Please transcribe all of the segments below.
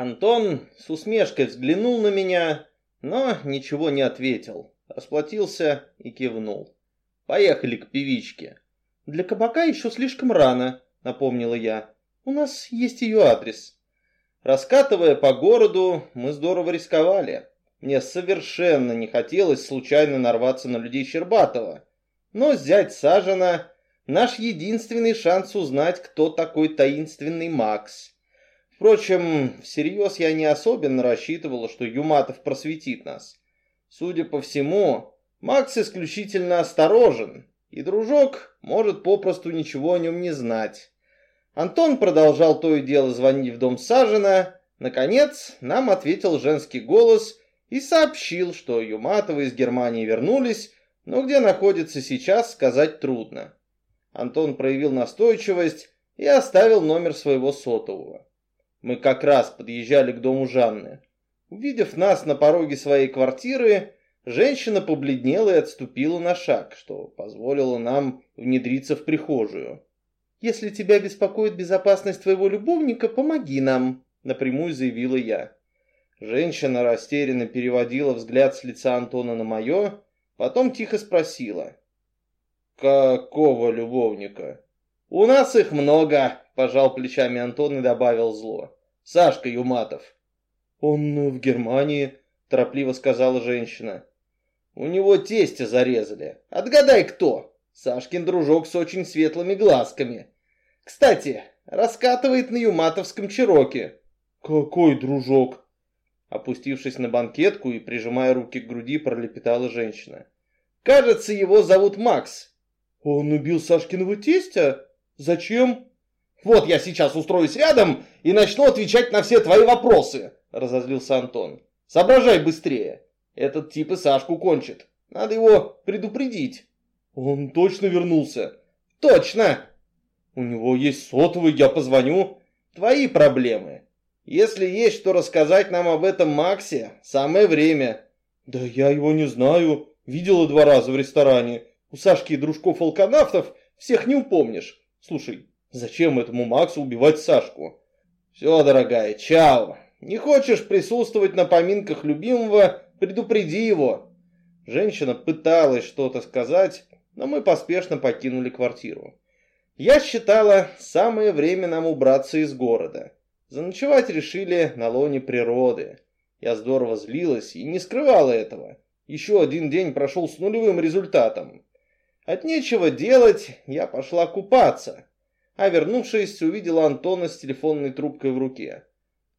Антон с усмешкой взглянул на меня, но ничего не ответил. Расплатился и кивнул. Поехали к певичке. Для кабака еще слишком рано, напомнила я. У нас есть ее адрес. Раскатывая по городу, мы здорово рисковали. Мне совершенно не хотелось случайно нарваться на людей Щербатова. Но взять Сажена – наш единственный шанс узнать, кто такой таинственный Макс. Впрочем, всерьез я не особенно рассчитывала, что Юматов просветит нас. Судя по всему, Макс исключительно осторожен, и дружок может попросту ничего о нем не знать. Антон продолжал то и дело звонить в дом Сажина. Наконец, нам ответил женский голос и сообщил, что Юматовы из Германии вернулись, но где находится сейчас, сказать трудно. Антон проявил настойчивость и оставил номер своего сотового. Мы как раз подъезжали к дому Жанны. Увидев нас на пороге своей квартиры, женщина побледнела и отступила на шаг, что позволило нам внедриться в прихожую. «Если тебя беспокоит безопасность твоего любовника, помоги нам», — напрямую заявила я. Женщина растерянно переводила взгляд с лица Антона на мое, потом тихо спросила. «Какого любовника?» «У нас их много», — пожал плечами Антон и добавил зло. «Сашка Юматов». «Он в Германии», — торопливо сказала женщина. «У него тестя зарезали. Отгадай, кто?» Сашкин дружок с очень светлыми глазками. Кстати, раскатывает на юматовском чероке. «Какой дружок?» Опустившись на банкетку и прижимая руки к груди, пролепетала женщина. «Кажется, его зовут Макс». «Он убил Сашкиного тестя?» «Зачем?» «Вот я сейчас устроюсь рядом и начну отвечать на все твои вопросы», — разозлился Антон. «Соображай быстрее. Этот тип и Сашку кончит. Надо его предупредить». «Он точно вернулся?» «Точно!» «У него есть сотовый, я позвоню». «Твои проблемы. Если есть что рассказать нам об этом Максе, самое время». «Да я его не знаю. Видела два раза в ресторане. У Сашки и дружков-алканавтов всех не упомнишь. Слушай, зачем этому Максу убивать Сашку? Все, дорогая, чао. Не хочешь присутствовать на поминках любимого, предупреди его. Женщина пыталась что-то сказать, но мы поспешно покинули квартиру. Я считала, самое время нам убраться из города. Заночевать решили на лоне природы. Я здорово злилась и не скрывала этого. Еще один день прошел с нулевым результатом. От нечего делать я пошла купаться, а вернувшись, увидела Антона с телефонной трубкой в руке.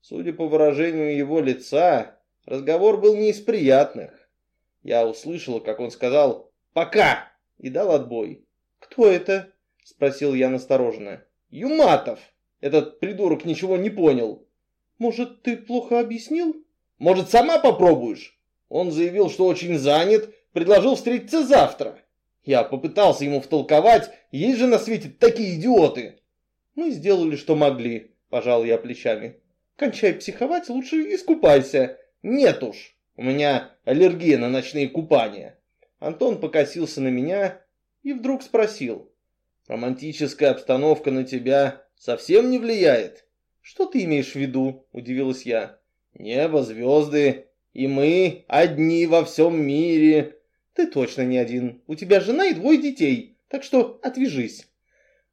Судя по выражению его лица, разговор был не из приятных. Я услышала, как он сказал «Пока!» и дал отбой. «Кто это?» – спросил я настороженно. «Юматов! Этот придурок ничего не понял». «Может, ты плохо объяснил?» «Может, сама попробуешь?» Он заявил, что очень занят, предложил встретиться завтра. Я попытался ему втолковать, есть же на свете такие идиоты. Мы сделали, что могли, пожал я плечами. Кончай психовать, лучше искупайся. Нет уж, у меня аллергия на ночные купания. Антон покосился на меня и вдруг спросил. Романтическая обстановка на тебя совсем не влияет? Что ты имеешь в виду? Удивилась я. Небо, звезды, и мы одни во всем мире. Ты точно не один. У тебя жена и двое детей, так что отвяжись.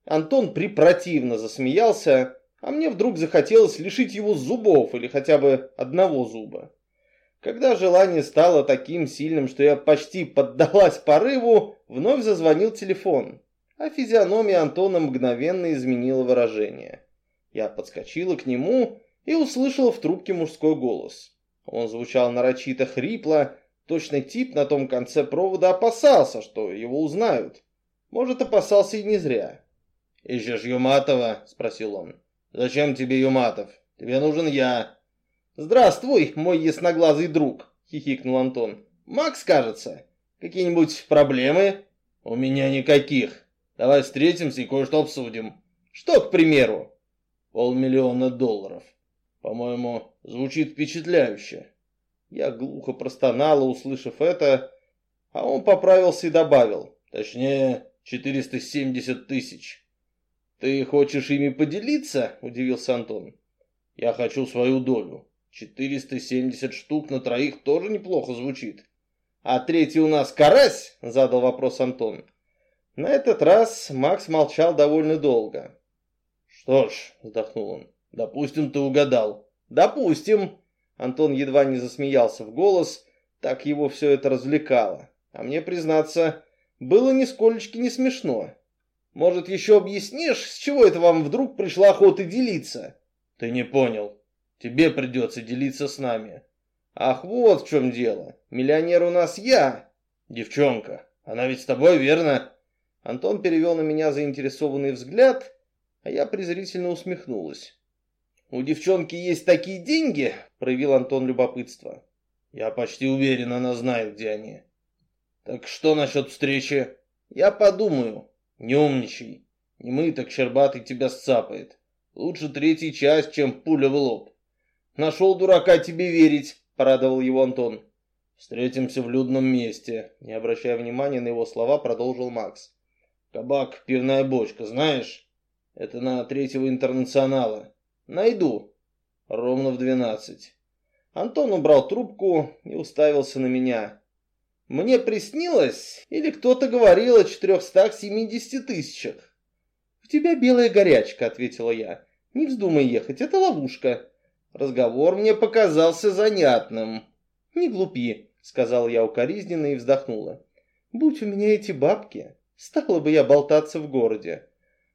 Антон припротивно засмеялся, а мне вдруг захотелось лишить его зубов или хотя бы одного зуба. Когда желание стало таким сильным, что я почти поддалась порыву, вновь зазвонил телефон, а физиономия Антона мгновенно изменила выражение. Я подскочила к нему и услышала в трубке мужской голос. Он звучал нарочито хрипло, Точный тип на том конце провода опасался, что его узнают. Может, опасался и не зря. «Ищешь Юматова?» – спросил он. «Зачем тебе Юматов? Тебе нужен я». «Здравствуй, мой ясноглазый друг», – хихикнул Антон. «Макс, кажется. Какие-нибудь проблемы?» «У меня никаких. Давай встретимся и кое-что обсудим». «Что, к примеру?» «Полмиллиона долларов. По-моему, звучит впечатляюще». Я глухо простонала, услышав это, а он поправился и добавил. Точнее, 470 тысяч. «Ты хочешь ими поделиться?» – удивился Антон. Я хочу свою долю. 470 штук на троих тоже неплохо звучит. А третий у нас карась? Задал вопрос Антон. На этот раз Макс молчал довольно долго. Что ж, вздохнул он, допустим, ты угадал. Допустим. Антон едва не засмеялся в голос, так его все это развлекало. А мне, признаться, было нисколечки не смешно. Может, еще объяснишь, с чего это вам вдруг пришла охота делиться? Ты не понял. Тебе придется делиться с нами. Ах, вот в чем дело. Миллионер у нас я. Девчонка, она ведь с тобой, верно? Антон перевел на меня заинтересованный взгляд, а я презрительно усмехнулась. «У девчонки есть такие деньги?» – проявил Антон любопытство. «Я почти уверен, она знает, где они». «Так что насчет встречи?» «Я подумаю. Не умничай. Не мы, так Щербатый тебя сцапает. Лучше третья часть, чем пуля в лоб». «Нашел дурака тебе верить», – порадовал его Антон. «Встретимся в людном месте», – не обращая внимания на его слова, продолжил Макс. «Кабак, пивная бочка, знаешь? Это на третьего интернационала. Найду. Ровно в двенадцать». Антон убрал трубку и уставился на меня. Мне приснилось, или кто-то говорил о 470 тысячах. «У тебя белая горячка», — ответила я. «Не вздумай ехать, это ловушка». Разговор мне показался занятным. «Не глупи», — сказала я укоризненно и вздохнула. «Будь у меня эти бабки, стала бы я болтаться в городе».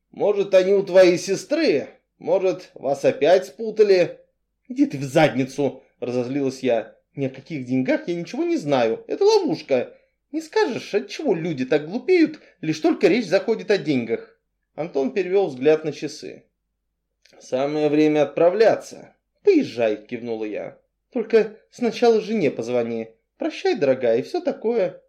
«Может, они у твоей сестры? Может, вас опять спутали?» «Иди ты в задницу!» — разозлилась я. Ни о каких деньгах я ничего не знаю. Это ловушка. Не скажешь, от чего люди так глупеют, лишь только речь заходит о деньгах. Антон перевел взгляд на часы. Самое время отправляться. Поезжай, кивнула я. Только сначала жене позвони. Прощай, дорогая, и все такое.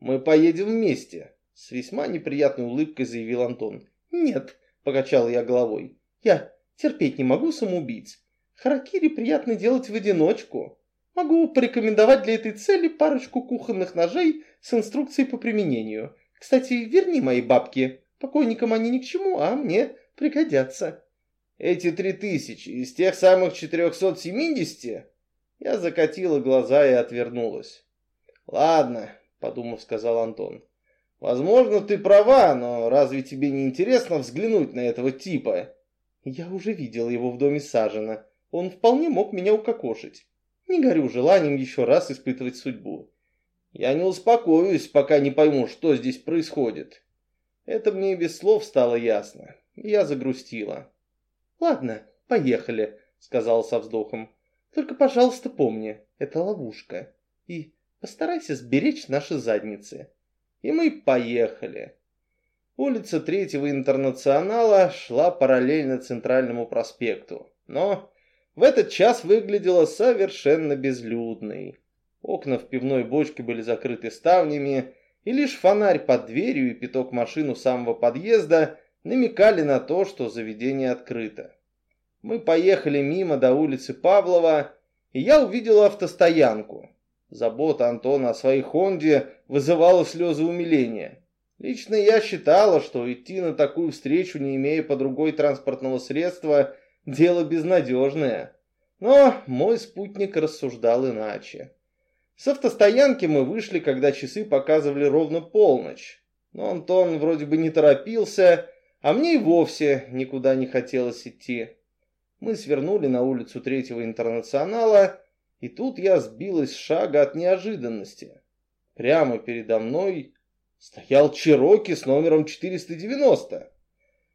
Мы поедем вместе. С весьма неприятной улыбкой заявил Антон. Нет, покачал я головой. Я терпеть не могу самоубийц. Харакири приятно делать в одиночку. Могу порекомендовать для этой цели парочку кухонных ножей с инструкцией по применению. Кстати, верни мои бабки. Покойникам они ни к чему, а мне пригодятся. Эти три тысячи из тех самых 470? Я закатила глаза и отвернулась. Ладно, подумав, сказал Антон. Возможно, ты права, но разве тебе не интересно взглянуть на этого типа? Я уже видел его в доме Сажена. Он вполне мог меня укокошить. Не горю желанием еще раз испытывать судьбу. Я не успокоюсь, пока не пойму, что здесь происходит. Это мне без слов стало ясно. Я загрустила. «Ладно, поехали», — сказал со вздохом. «Только, пожалуйста, помни, это ловушка. И постарайся сберечь наши задницы». И мы поехали. Улица Третьего Интернационала шла параллельно Центральному проспекту. Но в этот час выглядела совершенно безлюдной. Окна в пивной бочке были закрыты ставнями, и лишь фонарь под дверью и пяток машин у самого подъезда намекали на то, что заведение открыто. Мы поехали мимо до улицы Павлова, и я увидел автостоянку. Забота Антона о своей «Хонде» вызывала слезы умиления. Лично я считала, что идти на такую встречу, не имея по другой транспортного средства – Дело безнадежное. Но мой спутник рассуждал иначе. С автостоянки мы вышли, когда часы показывали ровно полночь. Но Антон вроде бы не торопился, а мне и вовсе никуда не хотелось идти. Мы свернули на улицу Третьего Интернационала, и тут я сбилась с шага от неожиданности. Прямо передо мной стоял Чироки с номером 490.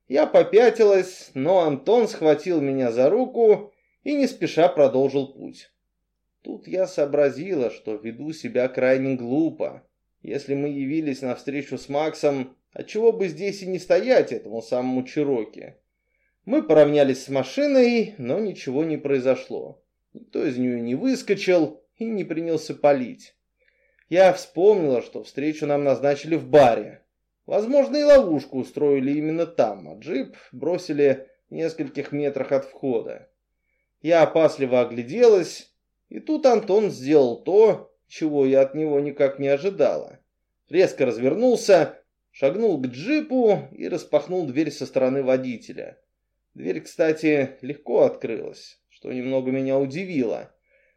Я попятилась, но Антон схватил меня за руку и не спеша продолжил путь. Тут я сообразила, что веду себя крайне глупо. Если мы явились на встречу с Максом, отчего бы здесь и не стоять этому самому Чироки? Мы поравнялись с машиной, но ничего не произошло. Никто из нее не выскочил и не принялся палить. Я вспомнила, что встречу нам назначили в баре. Возможно, и ловушку устроили именно там, а джип бросили в нескольких метрах от входа. Я опасливо огляделась, и тут Антон сделал то, чего я от него никак не ожидала. Резко развернулся, шагнул к джипу и распахнул дверь со стороны водителя. Дверь, кстати, легко открылась, что немного меня удивило.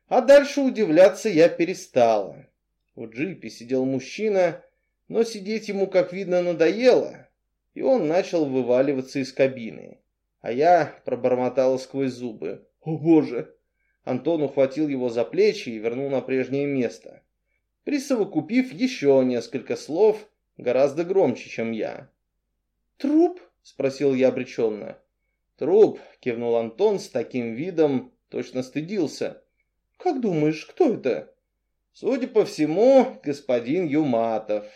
А дальше удивляться я перестала. В джипе сидел мужчина, но сидеть ему, как видно, надоело, и он начал вываливаться из кабины. А я пробормотала сквозь зубы. «О боже!» Антон ухватил его за плечи и вернул на прежнее место, присовокупив еще несколько слов, гораздо громче, чем я. «Труп?» — спросил я обреченно. «Труп!» — кивнул Антон с таким видом, точно стыдился. «Как думаешь, кто это?» «Судя по всему, господин Юматов».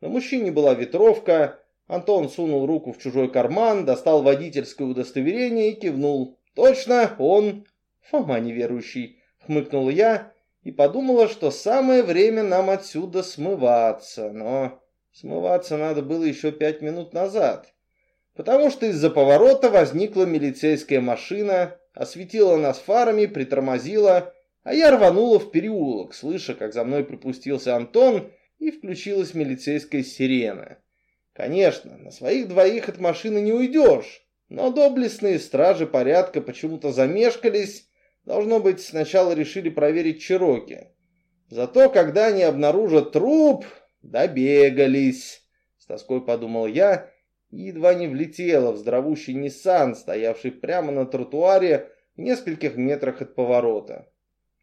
На мужчине была ветровка, Антон сунул руку в чужой карман, достал водительское удостоверение и кивнул. «Точно, он...» «Фома неверующий», — хмыкнул я и подумала, что самое время нам отсюда смываться, но смываться надо было еще пять минут назад, потому что из-за поворота возникла милицейская машина, осветила нас фарами, притормозила, а я рванула в переулок, слыша, как за мной припустился Антон, и включилась милицейская сирена. Конечно, на своих двоих от машины не уйдешь, но доблестные стражи порядка почему-то замешкались Должно быть, сначала решили проверить Чироки. Зато, когда они обнаружат труп, добегались. С тоской подумал я и едва не влетела в здоровущий Ниссан, стоявший прямо на тротуаре в нескольких метрах от поворота.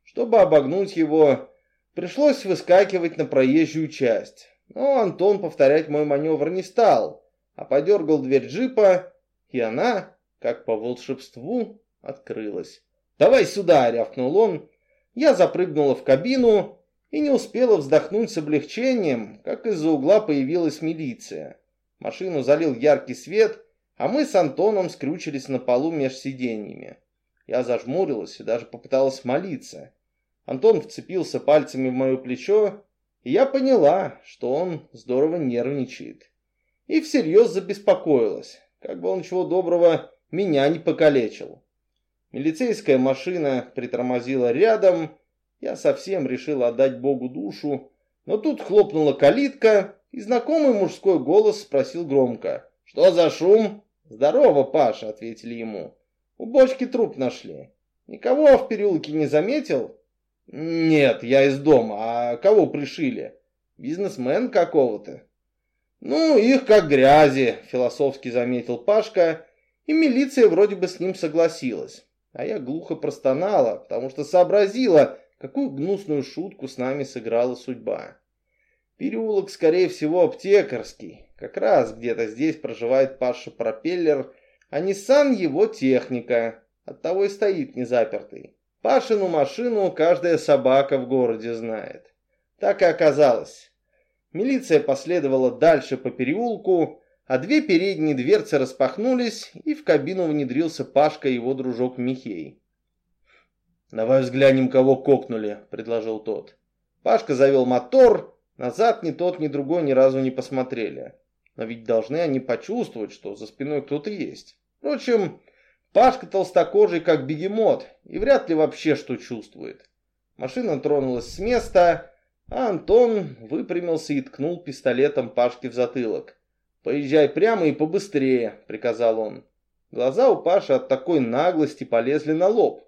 Чтобы обогнуть его, пришлось выскакивать на проезжую часть. Но Антон повторять мой маневр не стал, а подергал дверь джипа, и она, как по волшебству, открылась. «Давай сюда!» — рявкнул он. Я запрыгнула в кабину и не успела вздохнуть с облегчением, как из-за угла появилась милиция. Машину залил яркий свет, а мы с Антоном скрючились на полу меж сиденьями. Я зажмурилась и даже попыталась молиться. Антон вцепился пальцами в мое плечо, и я поняла, что он здорово нервничает. И всерьез забеспокоилась, как бы он чего доброго меня не покалечил. Милицейская машина притормозила рядом. Я совсем решил отдать Богу душу. Но тут хлопнула калитка, и знакомый мужской голос спросил громко. «Что за шум?» «Здорово, Паша», — ответили ему. «У бочки труп нашли. Никого в переулке не заметил?» «Нет, я из дома. А кого пришили? Бизнесмен какого-то?» «Ну, их как грязи», — философски заметил Пашка, и милиция вроде бы с ним согласилась а я глухо простонала, потому что сообразила, какую гнусную шутку с нами сыграла судьба. Переулок, скорее всего, аптекарский. Как раз где-то здесь проживает Паша Пропеллер, а Ниссан его техника. Оттого и стоит незапертый. Пашину машину каждая собака в городе знает. Так и оказалось. Милиция последовала дальше по переулку, а две передние дверцы распахнулись, и в кабину внедрился Пашка и его дружок Михей. «Давай взглянем, кого кокнули», — предложил тот. Пашка завел мотор, назад ни тот, ни другой ни разу не посмотрели. Но ведь должны они почувствовать, что за спиной кто-то есть. Впрочем, Пашка толстокожий, как бегемот, и вряд ли вообще что чувствует. Машина тронулась с места, а Антон выпрямился и ткнул пистолетом Пашке в затылок. «Поезжай прямо и побыстрее», — приказал он. Глаза у Паши от такой наглости полезли на лоб.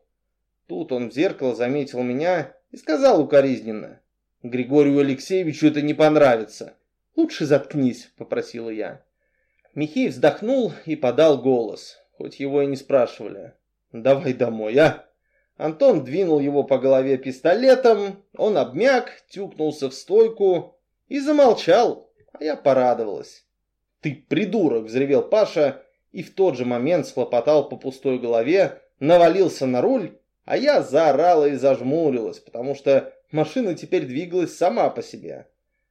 Тут он в зеркало заметил меня и сказал укоризненно. «Григорию Алексеевичу это не понравится». «Лучше заткнись», — попросила я. Михей вздохнул и подал голос, хоть его и не спрашивали. «Давай домой, а?» Антон двинул его по голове пистолетом, он обмяк, тюкнулся в стойку и замолчал, а я порадовалась. «Ты придурок!» – взревел Паша и в тот же момент схлопотал по пустой голове, навалился на руль, а я заорала и зажмурилась, потому что машина теперь двигалась сама по себе.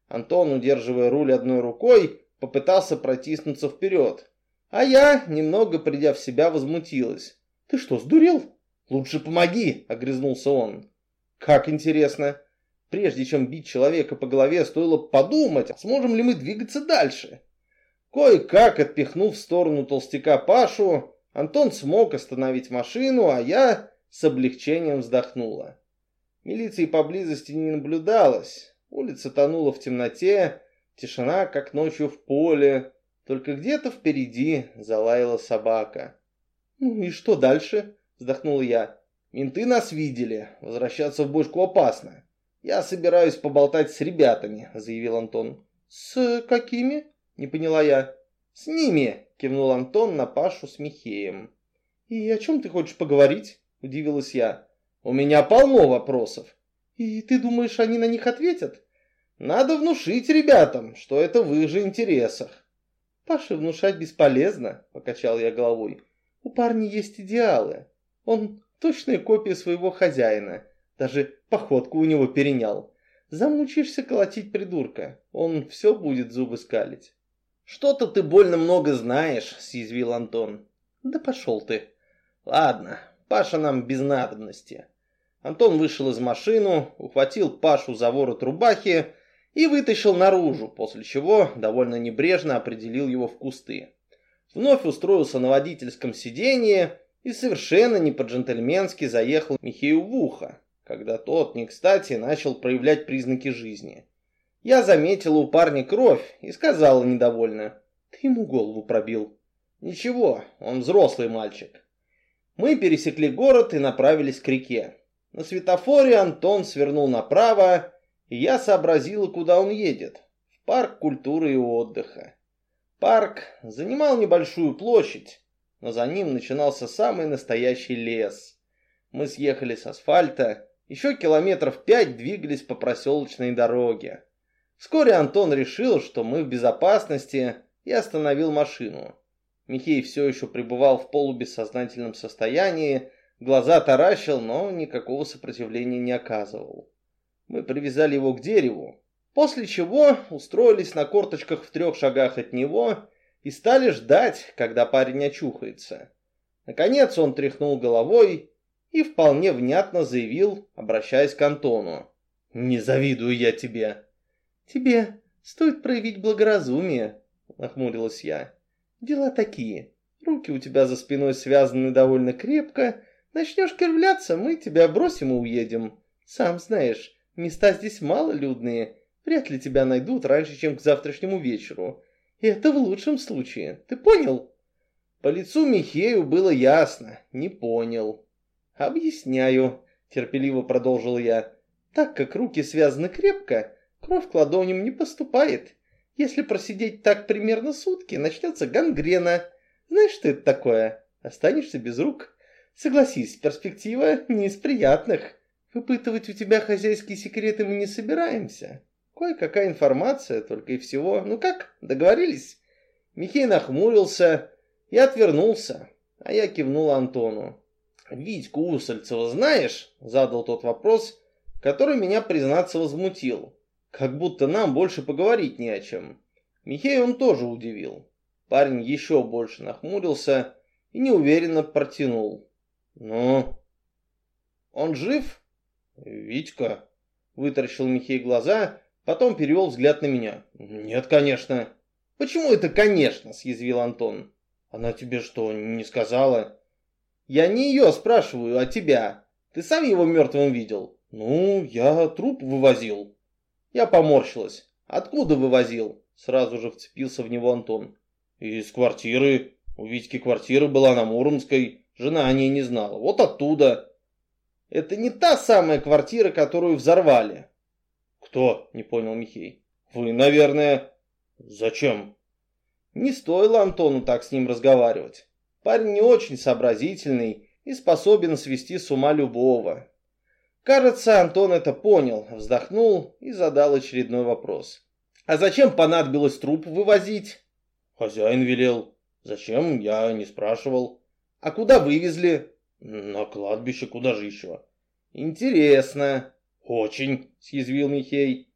Антон, удерживая руль одной рукой, попытался протиснуться вперед. А я, немного придя в себя, возмутилась. «Ты что, сдурел?» «Лучше помоги!» — огрызнулся он. «Как интересно! Прежде чем бить человека по голове, стоило подумать, сможем ли мы двигаться дальше?» Кое-как отпихнув в сторону толстяка Пашу, Антон смог остановить машину, а я с облегчением вздохнула. Милиции поблизости не наблюдалось. Улица тонула в темноте, тишина, как ночью в поле. Только где-то впереди залаяла собака. «Ну и что дальше?» — вздохнул я. Менты нас видели, возвращаться в бочку опасно. Я собираюсь поболтать с ребятами, заявил Антон. С какими? Не поняла я. С ними, кивнул Антон на Пашу с Михеем. И о чем ты хочешь поговорить? Удивилась я. У меня полно вопросов. И ты думаешь, они на них ответят? Надо внушить ребятам, что это в их же интересах. Паше внушать бесполезно, покачал я головой. У парня есть идеалы. Он точная копия своего хозяина. Даже походку у него перенял. Замучишься колотить придурка, он все будет зубы скалить. Что-то ты больно много знаешь, съязвил Антон. Да пошел ты. Ладно, Паша нам без надобности. Антон вышел из машины, ухватил Пашу за ворот рубахи и вытащил наружу, после чего довольно небрежно определил его в кусты. Вновь устроился на водительском сиденье и совершенно не по-джентльменски заехал Михею в ухо, когда тот, не кстати, начал проявлять признаки жизни. Я заметил у парня кровь и сказала недовольно, «Ты ему голову пробил». «Ничего, он взрослый мальчик». Мы пересекли город и направились к реке. На светофоре Антон свернул направо, я сообразила, куда он едет. В парк культуры и отдыха. Парк занимал небольшую площадь, но за ним начинался самый настоящий лес. Мы съехали с асфальта, еще километров пять двигались по проселочной дороге. Вскоре Антон решил, что мы в безопасности, и остановил машину. Михей все еще пребывал в полубессознательном состоянии, глаза таращил, но никакого сопротивления не оказывал. Мы привязали его к дереву, после чего устроились на корточках в трех шагах от него и стали ждать, когда парень очухается. Наконец он тряхнул головой и вполне внятно заявил, обращаясь к Антону. «Не завидую я тебе». «Тебе стоит проявить благоразумие», — нахмурилась я. Дела такие. Руки у тебя за спиной связаны довольно крепко. Начнешь кривляться, мы тебя бросим и уедем. Сам знаешь, места здесь малолюдные. Вряд ли тебя найдут раньше, чем к завтрашнему вечеру. И это в лучшем случае. Ты понял? По лицу Михею было ясно. Не понял. Объясняю, терпеливо продолжил я. Так как руки связаны крепко, кровь к ладоням не поступает. Если просидеть так примерно сутки, начнется гангрена. Знаешь, что это такое? Останешься без рук. Согласись, перспектива не из приятных. Выпытывать у тебя хозяйские секреты мы не собираемся. Кое-какая информация, только и всего. Ну как, договорились?» Михей нахмурился и отвернулся, а я кивнул Антону. «Витьку Усольцева знаешь?» — задал тот вопрос, который меня, признаться, возмутил. Как будто нам больше поговорить не о чем. Михей он тоже удивил. Парень еще больше нахмурился и неуверенно протянул. «Ну, он жив?» «Витька», — вытаращил Михей глаза, потом перевел взгляд на меня. «Нет, конечно». «Почему это «конечно», — съязвил Антон. «Она тебе что, не сказала?» «Я не ее спрашиваю, а тебя. Ты сам его мертвым видел?» «Ну, я труп вывозил». Я поморщилась. «Откуда вывозил?» Сразу же вцепился в него Антон. «Из квартиры. У Витьки квартира была на Муромской. Жена о ней не знала. Вот оттуда». «Это не та самая квартира, которую взорвали». «Кто?» — не понял Михей. «Вы, наверное...» «Зачем?» Не стоило Антону так с ним разговаривать. Парень не очень сообразительный и способен свести с ума любого. Кажется, Антон это понял, вздохнул и задал очередной вопрос. «А зачем понадобилось труп вывозить?» «Хозяин велел». «Зачем? Я не спрашивал». «А куда вывезли?» «На кладбище, куда же еще?» «Интересно». «Очень», — съязвил Михей.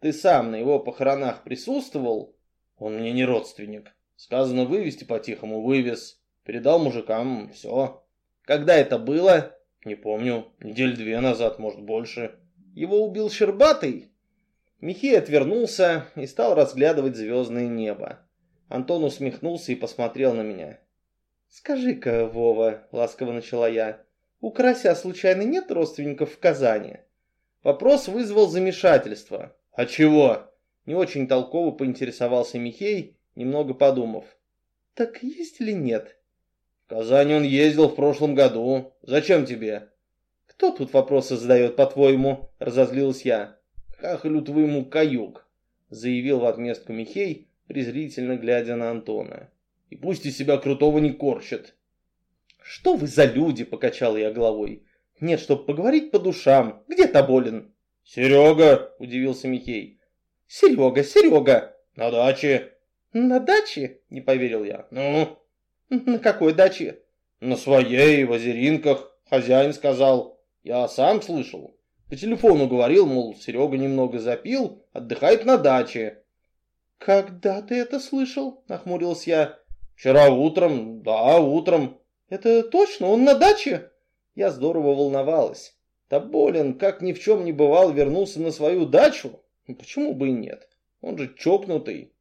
«Ты сам на его похоронах присутствовал?» «Он мне не родственник. Сказано вывести по-тихому, вывез. Передал мужикам, все». «Когда это было?» Не помню, недель две назад, может больше. Его убил Щербатый? Михей отвернулся и стал разглядывать звездное небо. Антон усмехнулся и посмотрел на меня. «Скажи-ка, Вова», — ласково начала я, — «у Карася случайно нет родственников в Казани?» Вопрос вызвал замешательство. «А чего?» — не очень толково поинтересовался Михей, немного подумав. «Так есть или нет?» В Казань он ездил в прошлом году. Зачем тебе? Кто тут вопросы задает, по-твоему? Разозлилась я. Хахалю твоему каюк, заявил в отместку Михей, презрительно глядя на Антона. И пусть из себя крутого не корчит. Что вы за люди, покачал я головой. Нет, чтоб поговорить по душам. Где Тоболин? Серега, удивился Михей. Серега, Серега. На даче. На даче? Не поверил я. Ну? На какой даче? На своей, в Озеринках. Хозяин сказал. Я сам слышал. По телефону говорил, мол, Серега немного запил, отдыхает на даче. «Когда ты это слышал?» – нахмурился я. «Вчера утром, да, утром». «Это точно? Он на даче?» Я здорово волновалась. Тоболин, как ни в чем не бывал, вернулся на свою дачу? Ну, почему бы и нет? Он же чокнутый.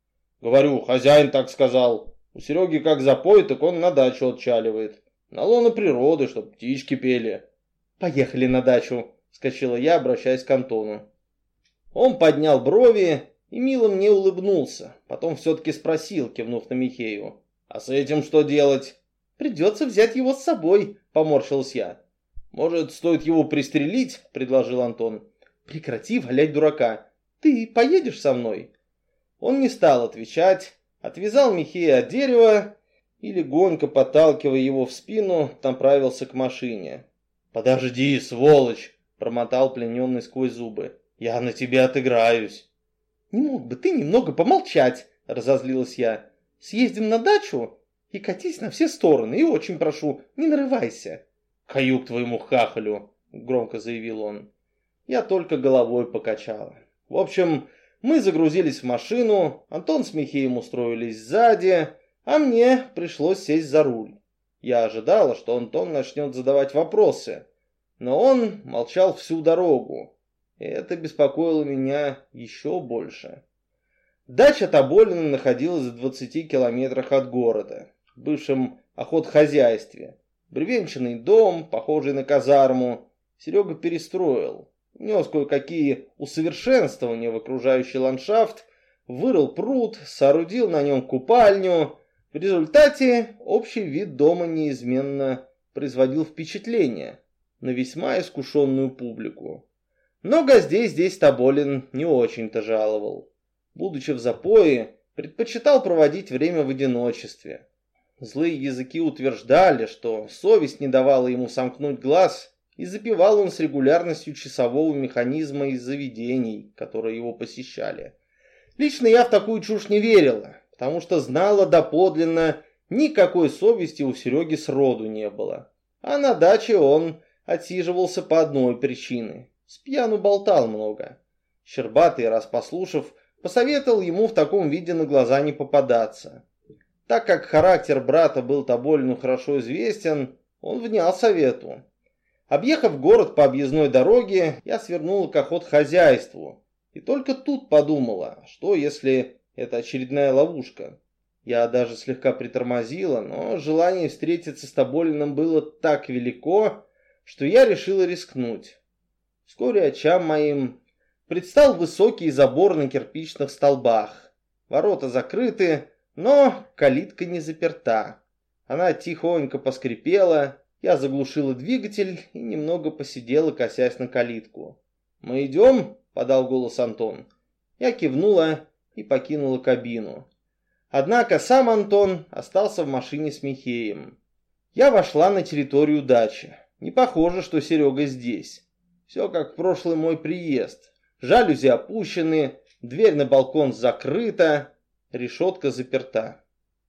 Говорю, хозяин так сказал. У Сереги как запоет, так он на дачу отчаливает. На лоно природы, чтоб птички пели. «Поехали на дачу», — скачала я, обращаясь к Антону. Он поднял брови и мило мне улыбнулся. Потом все-таки спросил, кивнув на Михею. «А с этим что делать?» «Придется взять его с собой», — поморщился я. «Может, стоит его пристрелить?» — предложил Антон. «Прекрати валять дурака. Ты поедешь со мной?» Он не стал отвечать, отвязал Михея от дерева и, легонько подталкивая его в спину, направился к машине. «Подожди, сволочь!» — промотал плененный сквозь зубы. «Я на тебя отыграюсь!» «Не мог бы ты немного помолчать?» — разозлилась я. «Съездим на дачу и катись на все стороны, и очень прошу, не нарывайся!» «Каюк твоему хахалю!» — громко заявил он. Я только головой покачала. В общем, мы загрузились в машину, Антон с Михеем устроились сзади, а мне пришлось сесть за руль. Я ожидала, что Антон начнет задавать вопросы, но он молчал всю дорогу, и это беспокоило меня еще больше. Дача Тоболина находилась в 20 километрах от города, в бывшем охотхозяйстве. Бревенчатый дом, похожий на казарму, Серега перестроил. Внес кое-какие усовершенствования в окружающий ландшафт, вырыл пруд, соорудил на нем купальню. В результате общий вид дома неизменно производил впечатление на весьма искушенную публику. Но гостей здесь Тоболин не очень-то жаловал. Будучи в запое, предпочитал проводить время в одиночестве. Злые языки утверждали, что совесть не давала ему сомкнуть глаз, и запивал он с регулярностью часового механизма из заведений, которые его посещали. Лично я в такую чушь не верила, потому что знала доподлинно, никакой совести у Сереги сроду не было. А на даче он отсиживался по одной причине. С пьяну болтал много. Щербатый, раз послушав, посоветовал ему в таком виде на глаза не попадаться. Так как характер брата был Тоболину хорошо известен, он внял совету. Объехав город по объездной дороге, я свернула к охотхозяйству. И только тут подумала, что если это очередная ловушка. Я даже слегка притормозила, но желание встретиться с Тоболиным было так велико, что я решила рискнуть. Вскоре очам моим предстал высокий забор на кирпичных столбах. Ворота закрыты, но калитка не заперта. Она тихонько поскрипела, я заглушила двигатель и немного посидела, косясь на калитку. «Мы идем?» — подал голос Антон. Я кивнула и покинула кабину. Однако сам Антон остался в машине с Михеем. Я вошла на территорию дачи. Не похоже, что Серега здесь. Все как в прошлый мой приезд. Жалюзи опущены, дверь на балкон закрыта, решетка заперта.